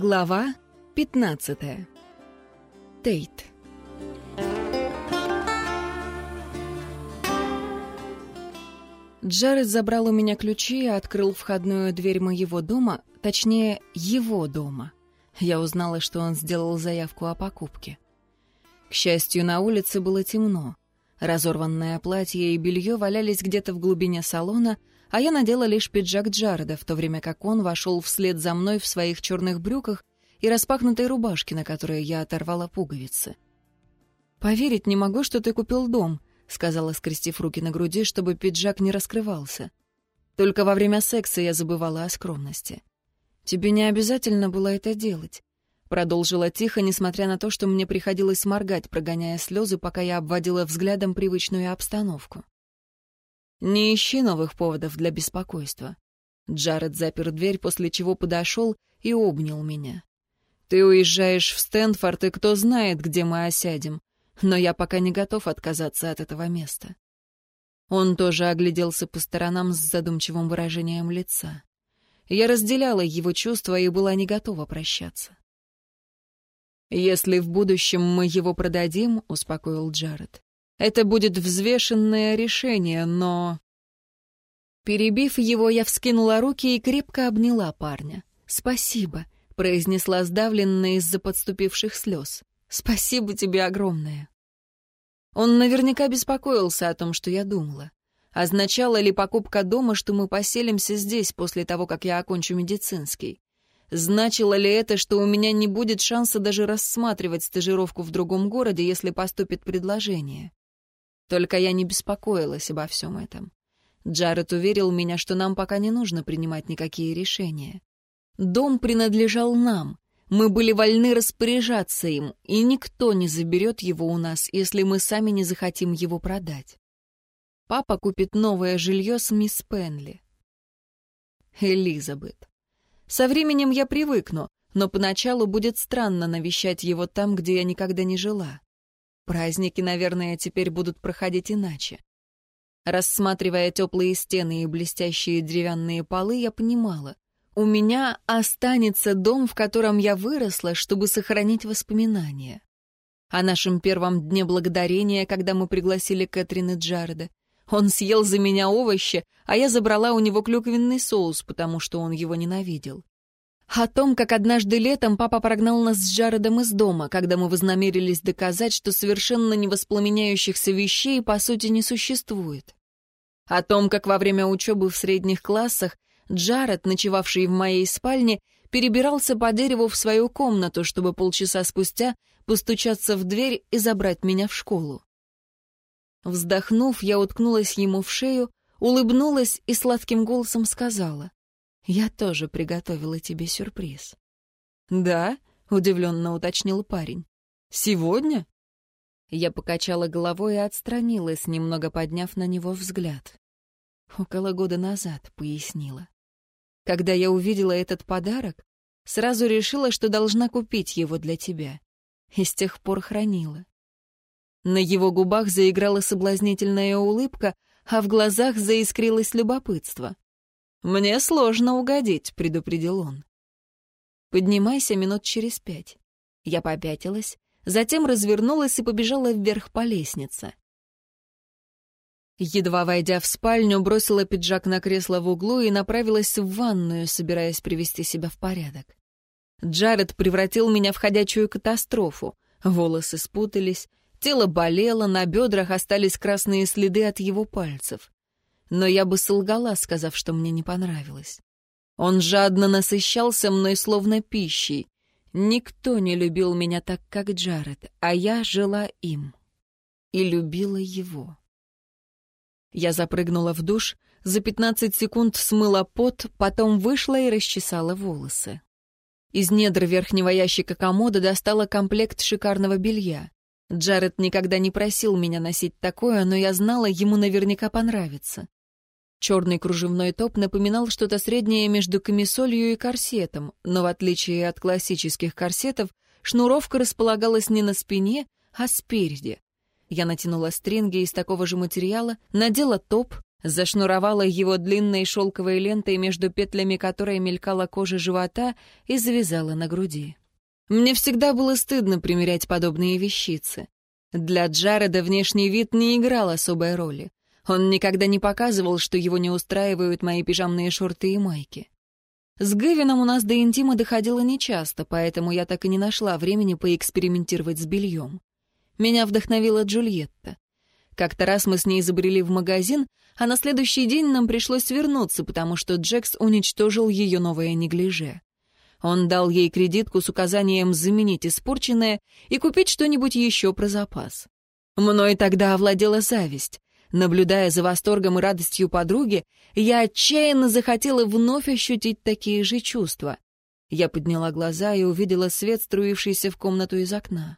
Глава 15. Тейт. Джаред забрал у меня ключи и открыл входную дверь моего дома, точнее, его дома. Я узнала, что он сделал заявку о покупке. К счастью, на улице было темно. Разорванное платье и белье валялись где-то в глубине салона, а я надела лишь пиджак Джареда, в то время как он вошел вслед за мной в своих черных брюках и распахнутой рубашке, на которой я оторвала пуговицы. «Поверить не могу, что ты купил дом», — сказала, скрестив руки на груди, чтобы пиджак не раскрывался. «Только во время секса я забывала о скромности. Тебе не обязательно было это делать. Продолжила тихо, несмотря на то, что мне приходилось моргать, прогоняя слезы, пока я обводила взглядом привычную обстановку. «Не ищи новых поводов для беспокойства». Джаред запер дверь, после чего подошел и обнял меня. «Ты уезжаешь в Стэнфорд, и кто знает, где мы осядем, но я пока не готов отказаться от этого места». Он тоже огляделся по сторонам с задумчивым выражением лица. Я разделяла его чувства и была не готова прощаться. «Если в будущем мы его продадим», — успокоил Джаред, — «это будет взвешенное решение, но...» Перебив его, я вскинула руки и крепко обняла парня. «Спасибо», — произнесла сдавленно из-за подступивших слез. «Спасибо тебе огромное». Он наверняка беспокоился о том, что я думала. Означала ли покупка дома, что мы поселимся здесь после того, как я окончу медицинский? Значило ли это, что у меня не будет шанса даже рассматривать стажировку в другом городе, если поступит предложение? Только я не беспокоилась обо всем этом. Джаред уверил меня, что нам пока не нужно принимать никакие решения. Дом принадлежал нам. Мы были вольны распоряжаться им, и никто не заберет его у нас, если мы сами не захотим его продать. Папа купит новое жилье с мисс Пенли. Элизабет. Со временем я привыкну, но поначалу будет странно навещать его там, где я никогда не жила. Праздники, наверное, теперь будут проходить иначе. Рассматривая теплые стены и блестящие деревянные полы, я понимала, у меня останется дом, в котором я выросла, чтобы сохранить воспоминания. О нашем первом дне благодарения, когда мы пригласили Кэтрин и Джареда, он съел за меня овощи, а я забрала у него клюквенный соус, потому что он его ненавидел. О том, как однажды летом папа прогнал нас с Джаредом из дома, когда мы вознамерились доказать, что совершенно невоспламеняющихся вещей по сути не существует. О том, как во время учебы в средних классах Джаред, ночевавший в моей спальне, перебирался по дереву в свою комнату, чтобы полчаса спустя постучаться в дверь и забрать меня в школу. Вздохнув, я уткнулась ему в шею, улыбнулась и сладким голосом сказала. «Я тоже приготовила тебе сюрприз». «Да?» — удивленно уточнил парень. «Сегодня?» Я покачала головой и отстранилась, немного подняв на него взгляд. «Около года назад», — пояснила. «Когда я увидела этот подарок, сразу решила, что должна купить его для тебя. И с тех пор хранила. На его губах заиграла соблазнительная улыбка, а в глазах заискрилось любопытство. «Мне сложно угодить», — предупредил он. «Поднимайся минут через пять». Я попятилась, затем развернулась и побежала вверх по лестнице. Едва войдя в спальню, бросила пиджак на кресло в углу и направилась в ванную, собираясь привести себя в порядок. Джаред превратил меня в ходячую катастрофу. Волосы спутались, Тело болело, на бедрах остались красные следы от его пальцев. Но я бы солгала, сказав, что мне не понравилось. Он жадно насыщался мной словно пищей. Никто не любил меня так, как Джаред, а я жила им. И любила его. Я запрыгнула в душ, за пятнадцать секунд смыла пот, потом вышла и расчесала волосы. Из недр верхнего ящика комода достала комплект шикарного белья. Джаред никогда не просил меня носить такое, но я знала, ему наверняка понравится. Черный кружевной топ напоминал что-то среднее между камисолью и корсетом, но в отличие от классических корсетов, шнуровка располагалась не на спине, а спереди. Я натянула стринги из такого же материала, надела топ, зашнуровала его длинной шелковой лентой, между петлями которой мелькала кожа живота, и завязала на груди. Мне всегда было стыдно примерять подобные вещицы. Для Джареда внешний вид не играл особой роли. Он никогда не показывал, что его не устраивают мои пижамные шорты и майки. С Гевином у нас до интима доходило нечасто, поэтому я так и не нашла времени поэкспериментировать с бельем. Меня вдохновила Джульетта. Как-то раз мы с ней забрели в магазин, а на следующий день нам пришлось вернуться, потому что Джекс уничтожил ее новое неглиже. Он дал ей кредитку с указанием заменить испорченное и купить что-нибудь еще про запас. Мной тогда овладела зависть. Наблюдая за восторгом и радостью подруги, я отчаянно захотела вновь ощутить такие же чувства. Я подняла глаза и увидела свет, струившийся в комнату из окна.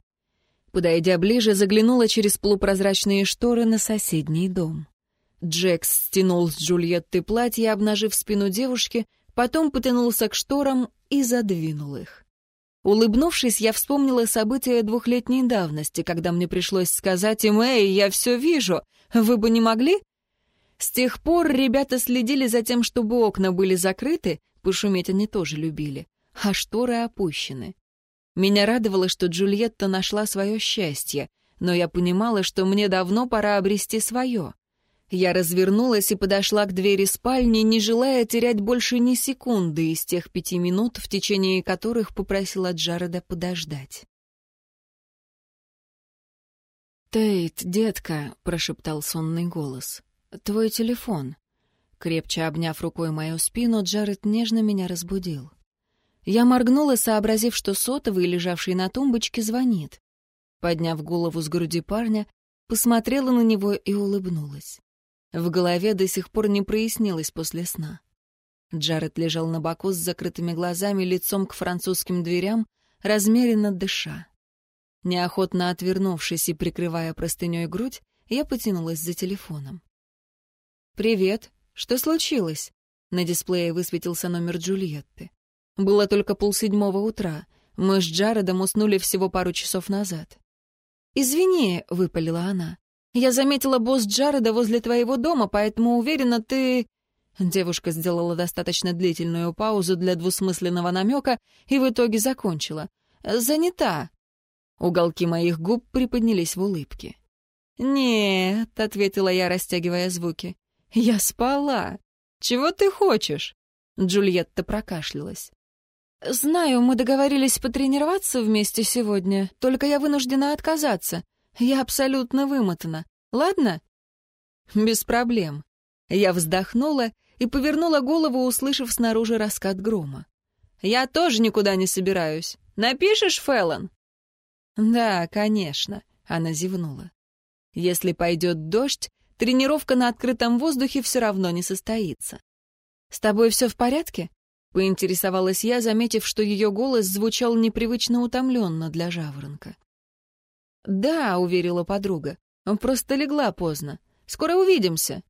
Подойдя ближе, заглянула через полупрозрачные шторы на соседний дом. Джекс стянул с Джульетты платье, обнажив спину девушки, потом потянулся к шторам и задвинул их. Улыбнувшись, я вспомнила события двухлетней давности, когда мне пришлось сказать им «Эй, я все вижу, вы бы не могли?» С тех пор ребята следили за тем, чтобы окна были закрыты, пошуметь они тоже любили, а шторы опущены. Меня радовало, что Джульетта нашла свое счастье, но я понимала, что мне давно пора обрести свое. Я развернулась и подошла к двери спальни, не желая терять больше ни секунды из тех пяти минут, в течение которых попросила Джареда подождать. «Тейт, детка», — прошептал сонный голос, — «твой телефон». Крепче обняв рукой мою спину, Джаред нежно меня разбудил. Я моргнула, сообразив, что сотовый, лежавший на тумбочке, звонит. Подняв голову с груди парня, посмотрела на него и улыбнулась. В голове до сих пор не прояснилось после сна. Джаред лежал на боку с закрытыми глазами, лицом к французским дверям, размеренно дыша. Неохотно отвернувшись и прикрывая простыней грудь, я потянулась за телефоном. «Привет. Что случилось?» На дисплее высветился номер Джульетты. Было только полседьмого утра. Мы с Джаредом уснули всего пару часов назад. «Извини», — выпалила она. Я заметила босс Джареда возле твоего дома, поэтому уверена, ты...» Девушка сделала достаточно длительную паузу для двусмысленного намека и в итоге закончила. «Занята». Уголки моих губ приподнялись в улыбке. «Нет», — ответила я, растягивая звуки. «Я спала. Чего ты хочешь?» Джульетта прокашлялась. «Знаю, мы договорились потренироваться вместе сегодня, только я вынуждена отказаться. Я абсолютно вымотана. Ладно? Без проблем. Я вздохнула и повернула голову, услышав снаружи раскат грома. Я тоже никуда не собираюсь. Напишешь, Фэллон? Да, конечно, она зевнула. Если пойдет дождь, тренировка на открытом воздухе все равно не состоится. С тобой все в порядке? Поинтересовалась я, заметив, что ее голос звучал непривычно утомленно для жаворонка. «Да», — уверила подруга, — «просто легла поздно. Скоро увидимся».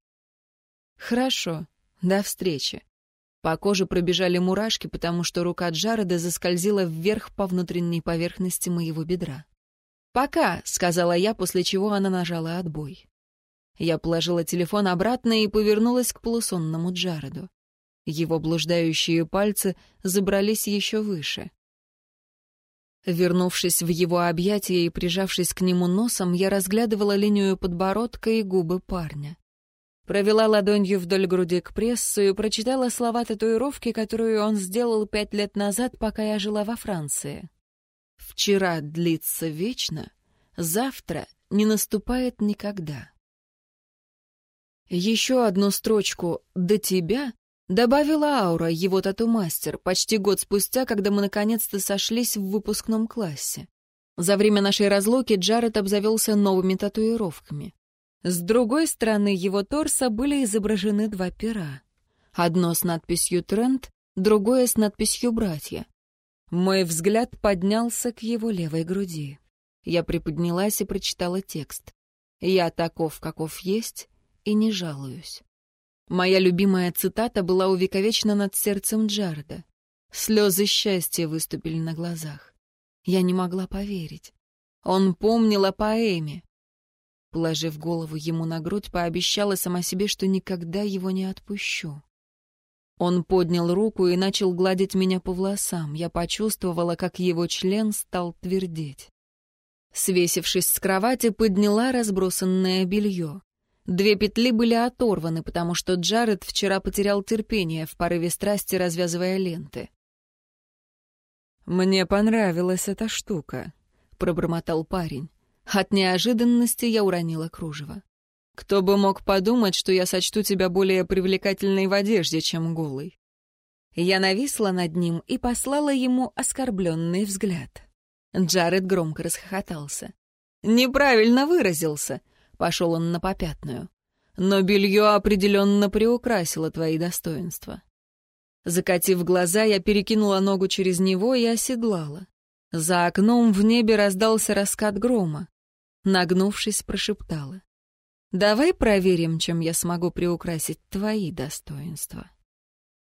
«Хорошо. До встречи». По коже пробежали мурашки, потому что рука Джареда заскользила вверх по внутренней поверхности моего бедра. «Пока», — сказала я, после чего она нажала отбой. Я положила телефон обратно и повернулась к полусонному Джареду. Его блуждающие пальцы забрались еще выше. Вернувшись в его объятия и прижавшись к нему носом, я разглядывала линию подбородка и губы парня. Провела ладонью вдоль груди к прессу и прочитала слова татуировки, которую он сделал пять лет назад, пока я жила во Франции. «Вчера длится вечно, завтра не наступает никогда». Еще одну строчку «до тебя» Добавила Аура, его тату-мастер, почти год спустя, когда мы наконец-то сошлись в выпускном классе. За время нашей разлуки Джаред обзавелся новыми татуировками. С другой стороны его торса были изображены два пера. Одно с надписью «Тренд», другое с надписью «Братья». Мой взгляд поднялся к его левой груди. Я приподнялась и прочитала текст. «Я таков, каков есть, и не жалуюсь». Моя любимая цитата была увековечена над сердцем Джареда. Слезы счастья выступили на глазах. Я не могла поверить. Он помнил о поэме. Положив голову ему на грудь, пообещала сама себе, что никогда его не отпущу. Он поднял руку и начал гладить меня по волосам. Я почувствовала, как его член стал твердеть. Свесившись с кровати, подняла разбросанное белье. Две петли были оторваны, потому что Джаред вчера потерял терпение в порыве страсти, развязывая ленты. «Мне понравилась эта штука», — пробормотал парень. От неожиданности я уронила кружево. Кто бы мог подумать, что я сочту тебя более привлекательной в одежде, чем голой. Я нависла над ним и послала ему оскорбленный взгляд. Джаред громко расхохотался. «Неправильно выразился», — пошел он на попятную. «Но белье определенно приукрасило твои достоинства». Закатив глаза, я перекинула ногу через него и оседлала. За окном в небе раздался раскат грома. Нагнувшись, прошептала. Давай проверим, чем я смогу приукрасить твои достоинства.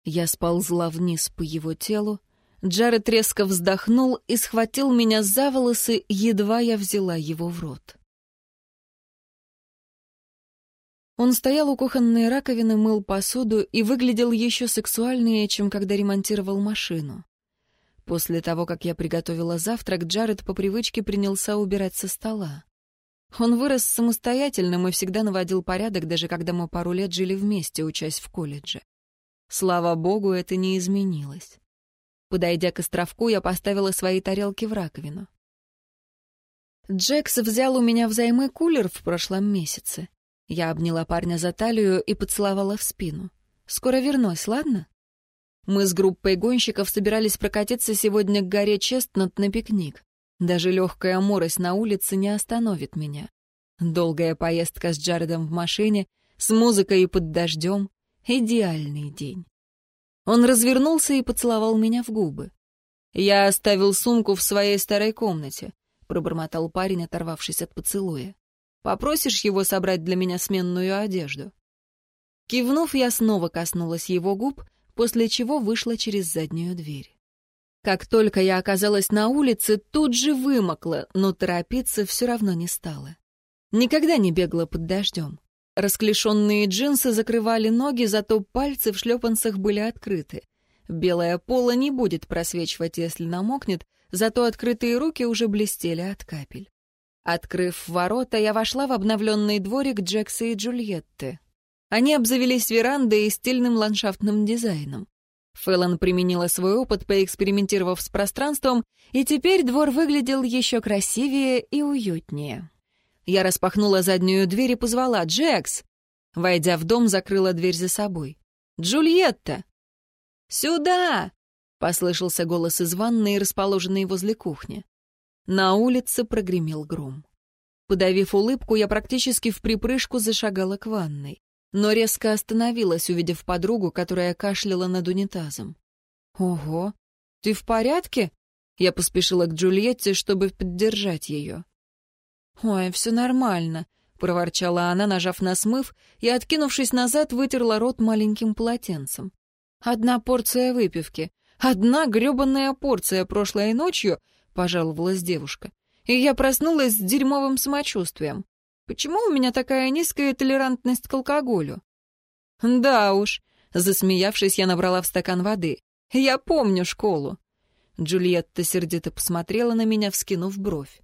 Я сползла вниз по его телу. Джаред резко вздохнул и схватил меня за волосы, едва я взяла его в рот. Он стоял у кухонной раковины, мыл посуду и выглядел еще сексуальнее, чем когда ремонтировал машину. После того, как я приготовила завтрак, Джаред по привычке принялся убирать со стола. Он вырос самостоятельным и всегда наводил порядок, даже когда мы пару лет жили вместе, учась в колледже. Слава богу, это не изменилось. Подойдя к островку, я поставила свои тарелки в раковину. Джекс взял у меня взаймы кулер в прошлом месяце. Я обняла парня за талию и поцеловала в спину. «Скоро вернусь, ладно?» Мы с группой гонщиков собирались прокатиться сегодня к горе Честнот на пикник. Даже легкая морось на улице не остановит меня. Долгая поездка с Джаредом в машине, с музыкой и под дождем — идеальный день. Он развернулся и поцеловал меня в губы. «Я оставил сумку в своей старой комнате», — пробормотал парень, оторвавшись от поцелуя. «Попросишь его собрать для меня сменную одежду?» Кивнув, я снова коснулась его губ, после чего вышла через заднюю дверь. Как только я оказалась на улице, тут же вымокла, но торопиться все равно не стала. Никогда не бегала под дождем. Расклешенные джинсы закрывали ноги, зато пальцы в шлепанцах были открыты. Белое поло не будет просвечивать, если намокнет, зато открытые руки уже блестели от капель. Открыв ворота, я вошла в обновленный дворик Джекса и Джульетты. Они обзавелись верандой и стильным ландшафтным дизайном. Фэллон применила свой опыт, поэкспериментировав с пространством, и теперь двор выглядел еще красивее и уютнее. Я распахнула заднюю дверь и позвала «Джекс!». Войдя в дом, закрыла дверь за собой. «Джульетта!» «Сюда!» — послышался голос из ванной, расположенной возле кухни. На улице прогремел гром. Подавив улыбку, я практически в припрыжку зашагала к ванной но резко остановилась, увидев подругу, которая кашляла над унитазом. «Ого, ты в порядке?» Я поспешила к Джульетте, чтобы поддержать ее. «Ой, все нормально», — проворчала она, нажав на смыв, и, откинувшись назад, вытерла рот маленьким полотенцем. «Одна порция выпивки. Одна грёбаная порция прошлой ночью», — пожаловалась девушка. «И я проснулась с дерьмовым самочувствием. Почему у меня такая низкая толерантность к алкоголю? Да уж, засмеявшись, я набрала в стакан воды. Я помню школу. Джульетта сердито посмотрела на меня, вскинув бровь.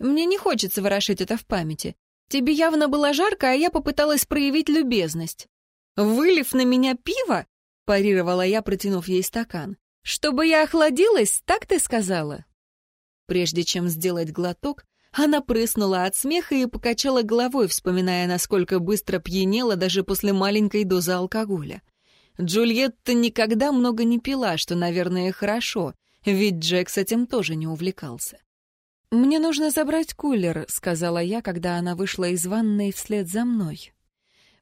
Мне не хочется ворошить это в памяти. Тебе явно было жарко, а я попыталась проявить любезность. Вылив на меня пиво, парировала я, протянув ей стакан. Чтобы я охладилась, так ты сказала? Прежде чем сделать глоток, она прыснула от смеха и покачала головой, вспоминая, насколько быстро пьянела даже после маленькой дозы алкоголя. Джульетта никогда много не пила, что, наверное, хорошо, ведь Джек с этим тоже не увлекался. «Мне нужно забрать кулер», — сказала я, когда она вышла из ванной вслед за мной.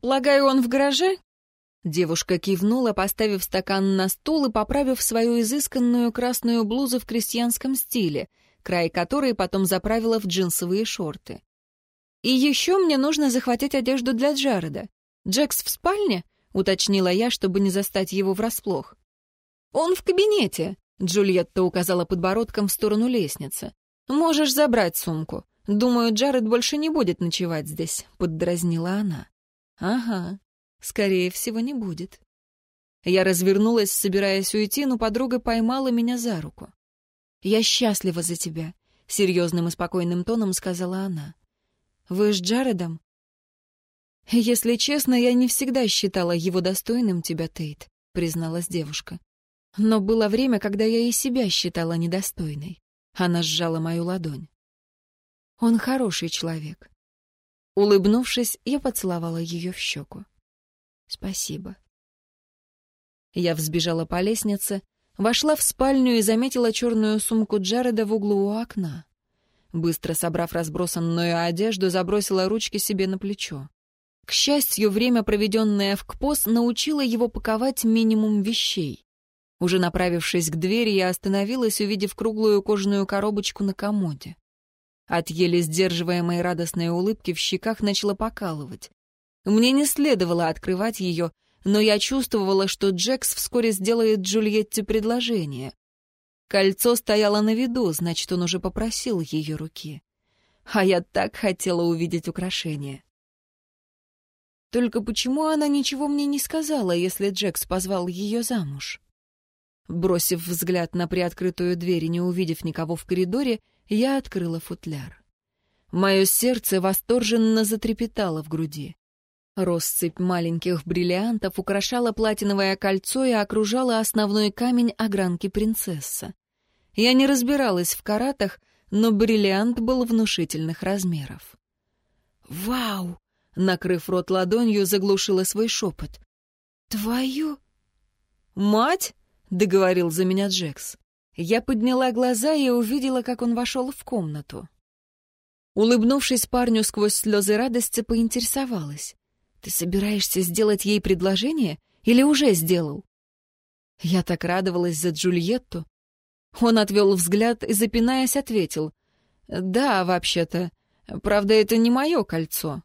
«Полагаю, он в гараже?» Девушка кивнула, поставив стакан на стул и поправив свою изысканную красную блузу в крестьянском стиле — край которой потом заправила в джинсовые шорты. «И еще мне нужно захватить одежду для Джареда. Джекс в спальне?» — уточнила я, чтобы не застать его врасплох. «Он в кабинете», — Джульетта указала подбородком в сторону лестницы. «Можешь забрать сумку. Думаю, Джаред больше не будет ночевать здесь», — поддразнила она. «Ага, скорее всего, не будет». Я развернулась, собираясь уйти, но подруга поймала меня за руку. «Я счастлива за тебя», — серьезным и спокойным тоном сказала она. «Вы с Джаредом?» «Если честно, я не всегда считала его достойным тебя, Тейт», — призналась девушка. «Но было время, когда я и себя считала недостойной». Она сжала мою ладонь. «Он хороший человек». Улыбнувшись, я поцеловала ее в щеку. «Спасибо». Я взбежала по лестнице, вошла в спальню и заметила черную сумку Джареда в углу у окна. Быстро собрав разбросанную одежду, забросила ручки себе на плечо. К счастью, время, проведенное в КПОС, научило его паковать минимум вещей. Уже направившись к двери, я остановилась, увидев круглую кожаную коробочку на комоде. От еле сдерживаемой радостной улыбки в щеках начала покалывать. Мне не следовало открывать ее, но я чувствовала, что Джекс вскоре сделает Джульетте предложение. Кольцо стояло на виду, значит, он уже попросил ее руки. А я так хотела увидеть украшение. Только почему она ничего мне не сказала, если Джекс позвал ее замуж? Бросив взгляд на приоткрытую дверь и не увидев никого в коридоре, я открыла футляр. Мое сердце восторженно затрепетало в груди. Россыпь маленьких бриллиантов украшала платиновое кольцо и окружала основной камень огранки принцесса. Я не разбиралась в каратах, но бриллиант был внушительных размеров. «Вау!» — накрыв рот ладонью, заглушила свой шепот. «Твою...» «Мать?» — договорил за меня Джекс. Я подняла глаза и увидела, как он вошел в комнату. Улыбнувшись парню сквозь слезы радости, поинтересовалась. Ты собираешься сделать ей предложение или уже сделал? Я так радовалась за Джульетту. Он отвел взгляд и, запинаясь, ответил. «Да, вообще-то. Правда, это не мое кольцо».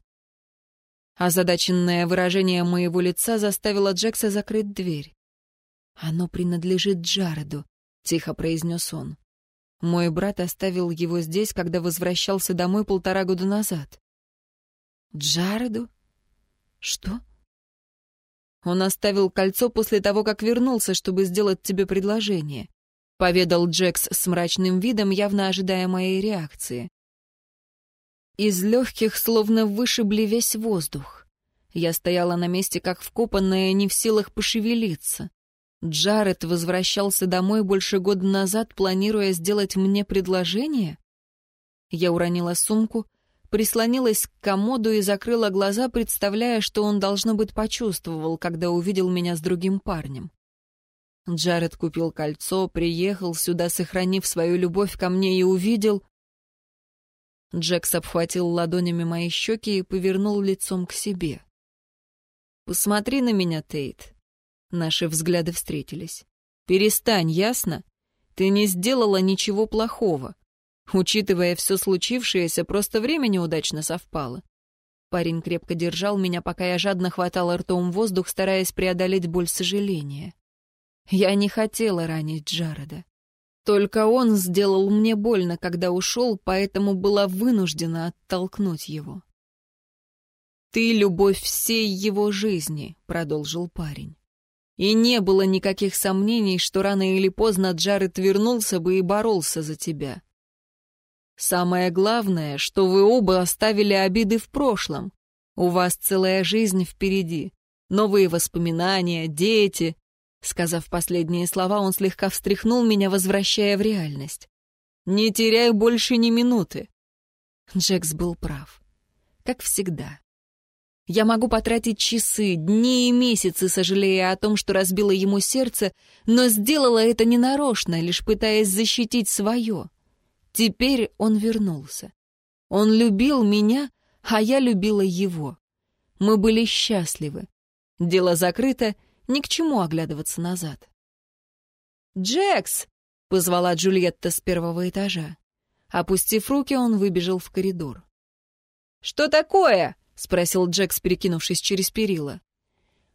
Озадаченное выражение моего лица заставило Джекса закрыть дверь. «Оно принадлежит Джареду», — тихо произнес он. «Мой брат оставил его здесь, когда возвращался домой полтора года назад». «Джареду?» «Что?» «Он оставил кольцо после того, как вернулся, чтобы сделать тебе предложение», — поведал Джекс с мрачным видом, явно ожидая моей реакции. Из легких словно вышибли весь воздух. Я стояла на месте, как вкопанная, не в силах пошевелиться. Джаред возвращался домой больше года назад, планируя сделать мне предложение? Я уронила сумку, прислонилась к комоду и закрыла глаза, представляя, что он, должно быть, почувствовал, когда увидел меня с другим парнем. Джаред купил кольцо, приехал сюда, сохранив свою любовь ко мне, и увидел... Джекс обхватил ладонями мои щеки и повернул лицом к себе. «Посмотри на меня, Тейт». Наши взгляды встретились. «Перестань, ясно? Ты не сделала ничего плохого. Учитывая все случившееся, просто время неудачно совпало. Парень крепко держал меня, пока я жадно хватала ртом воздух, стараясь преодолеть боль сожаления. Я не хотела ранить Джареда. Только он сделал мне больно, когда ушел, поэтому была вынуждена оттолкнуть его. «Ты — любовь всей его жизни», — продолжил парень. И не было никаких сомнений, что рано или поздно Джаред вернулся бы и боролся за тебя. Самое главное, что вы оба оставили обиды в прошлом. У вас целая жизнь впереди. Новые воспоминания, дети. Сказав последние слова, он слегка встряхнул меня, возвращая в реальность. Не теряй больше ни минуты. Джекс был прав. Как всегда. Я могу потратить часы, дни и месяцы, сожалея о том, что разбила ему сердце, но сделала это ненарочно, лишь пытаясь защитить свое. Теперь он вернулся. Он любил меня, а я любила его. Мы были счастливы. Дело закрыто, ни к чему оглядываться назад. «Джекс!» — позвала Джульетта с первого этажа. Опустив руки, он выбежал в коридор. «Что такое?» — спросил Джекс, перекинувшись через перила.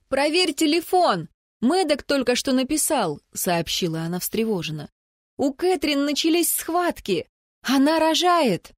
«Проверь телефон! Мэддок только что написал», — сообщила она встревоженно. «У Кэтрин начались схватки. Она рожает!»